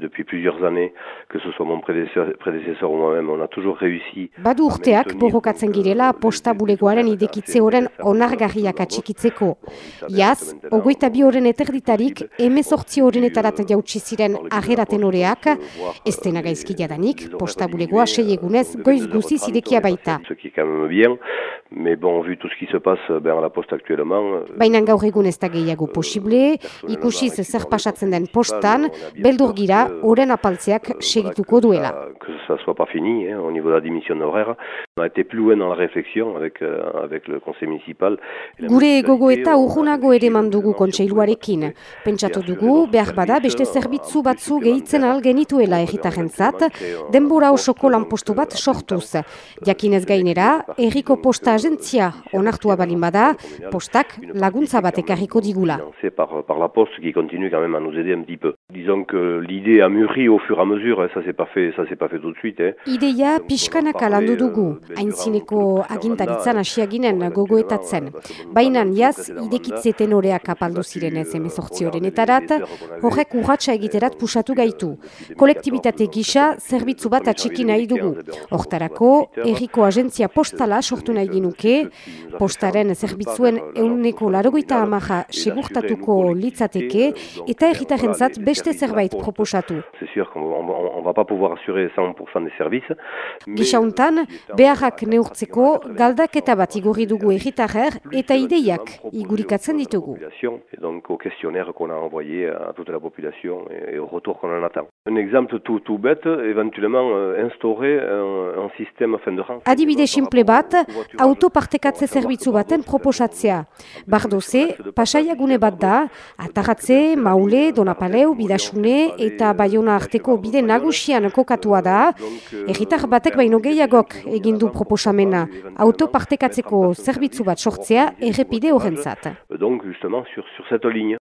Depuis plusieurs années, que ce soit mon prédécesseur, ou moi-même, on a toujours réussi. Badu urteak borrokatzen girela posta bulegoaren idekitze horren onargarriak atxikitzeko. Iaz, ogoita bi horren eterditarik, emezortzi horrenetarat jautsi ziren ageraten horeak, ez dena gaizki jadanik, posta bulegoa sei egunez goiz guzi zidekia baita. Mais bon, vu tout ce qui se passe ben, à la poste actuellement... euh, Baina gaur egun ez da gehiago posible, ikusiz zer pasatzen den postan, beldur gira, oren apaltzeak segituko duela. Que ça soit pas fini, hein, au niveau de la démission horaire. On a été plus loin dans la réflexion avec, euh, avec le conseil municipal. Gure gogo eta urrunago ere mandugu kontseiluarekin. Pentsatu dugu, behar bada beste zerbitzu batzu gehitzen al genituela erritarentzat, denbora osoko lanpostu bat sortuz. Jakinez gainera, erriko posta agentzia onartua balin bada, postak laguntza bat ekarriko digula. par, par la Poste qui continue quand même à nous aider un petit peu. Disons que l'idée a mûri au fur et à mesure, hein, ça s'est pas fait, ça s'est pas fait tout de suite. Hein. Ideia pixkanaka landu dugu, haintzineko agintaritzan hasia ginen gogoetatzen. Baina jaz, idekitze tenoreak apaldu zirenez emezortzi horrenetarat, horrek urratsa egiterat pusatu gaitu. Kolektibitate gisa zerbitzu bat atxiki nahi dugu. Hortarako, erriko agentzia postala sortu nahi ginuke, postaren zerbitzuen euneko larogoita amaja segurtatuko litzateke eta erritarentzat beste zerbait proposatu. C'est sûr qu'on on, on va pas pouvoir assurer 100% des services. mais- Gisa hontan, beharrak neurtzeko galdaketa bat igorri dugu erritarrer eta ideiak igurikatzen ditugu. population, et donc au questionnaire qu'on a envoyé à toute la population et, et au retour qu'on en attend. Un exemple tout, tout bête, éventuellement euh, Adibide simple bat, autopartekatze zerbitzu baten proposatzea. Bardoze, pasaiagune bat da, ataratze, maule, donapaleu, bidasune eta baiona arteko bide nagusian kokatua da, erritar batek baino gehiagok egin du proposamena, autopartekatzeko zerbitzu bat sortzea errepide horrentzat. Donc justement sur, sur cette ligne.